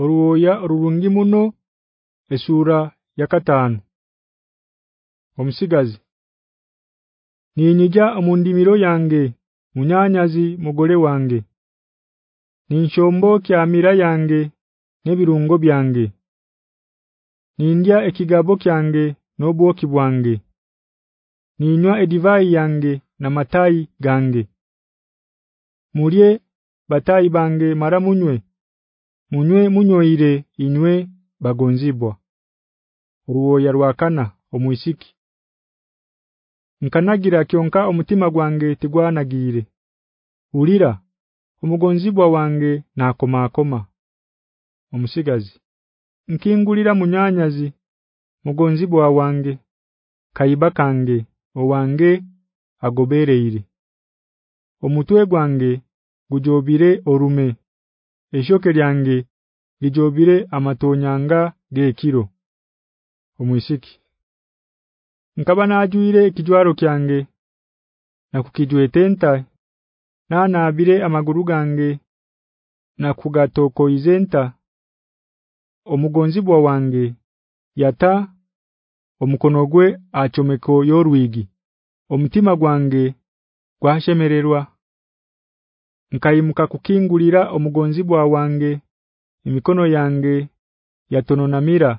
oruoya orurungi muno esura yakatano Omusigazi Ninyija omundimiro yange munyanyazi mugole wange. Ninchombo kyamira yange nebirungo byange. Nindya ekigabo kyange nobwoki bwange. Ninywa edivai yange na matai gange. Mulye batai bange maramunywe Munywe munyoire inywe bagonzibwa. Ruoya rwakana omwisiki. Nkanagira kyonka omutima gwange tigwanagire. Ulira omugonzibwa wange nakoma akoma Omusigazi Nkingulira munyanyazi mugonzibwa wange Kaiba kange owange agobereere Omutwe gwange gujobire orume Eshoke lyange lijobire amatonyanga gekiro. Omwisiki. Nkaba najuire kijwaro kyange na kukijwetenta nana abire amaguru gange na kugatoko izenta omugonzibwa wange yata omukonogwe achomeko yorwigi omutima gwange gwashemererwa nkayimuka kukingulira omugonzibwa wange emikono yange yatononamira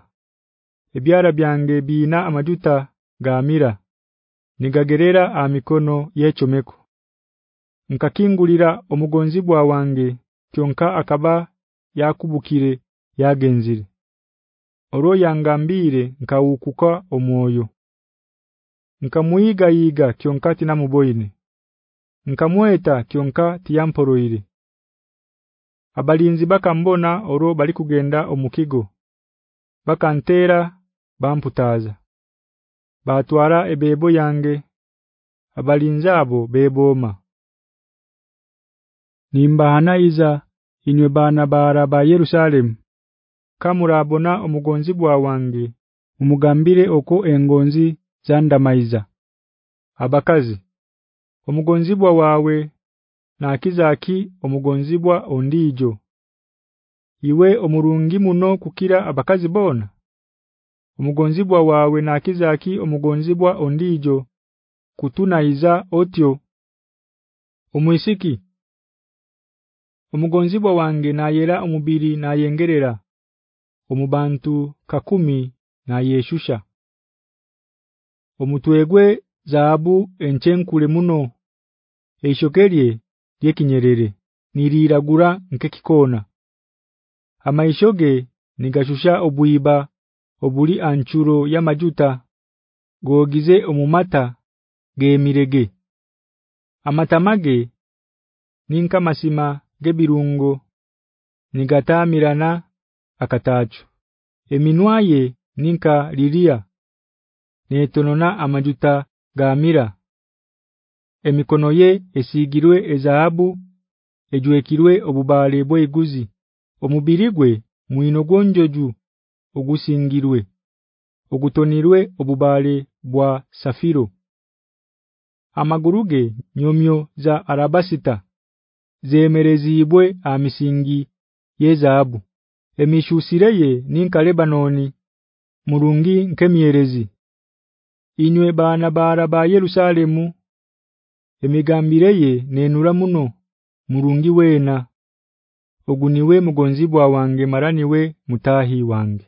ebyara byange biina amajuta gaamira nigagerera amikono yechomeko nkakingulira omugonzibwa wange kyonka akaba yakubukire yagenzire. Oro yangambire nkawukuka omwoyo. Nkamuiga yiga kyonka tina muboyine Nkamweta kyonka tiyamporoire Abalinzi bakambona oro bali kugenda omukigo. Bakantera bamputaza. Batwara ebebo yange. Abalinzi abo beboma nimbahanaiza inywe bana ba Yerusalem kamurabona omugonzibwa wange umugambire oko engonzi zandamaiza abakazi omugonzibwa wawe na kizaki omugonzibwa ondijo iwe omurungi muno kukira abakazi bona omugonzibwa wawe na kizaki omugonzibwa ondijo kutunaiza otyo? Omwisiki? Omugonzibwa wange nayera omubiri nayengerera omubantu kakumi na yeshusha omutwegwe zaabu enchenkule muno eishokerye yekinyerere niriragura nkekikona amaishoge nigashusha obuiba obuli anchuro ya majuta gogize omumata gemirege amatamage ninka masima gebirungo nigatamirana akatacho. eminwaye ninka lilia netonona amajuta gamira emikono ye esigirwe ezaabu ejwekirwe obubale bweguzi. Omubirigwe muino gonjoju ogusingirwe ogutonirwe obubale bwa safiro. Amaguruge nyomyo za arabasita zemerezibwe amisingi yezaabu emishusireye ninka Lebanoni murungi nkemierezi inywe bana bara ba Yerusalemu emigambireye nenura muno murungi wena. Oguniwe mugonzibwa wange maraniwe mutahi wange.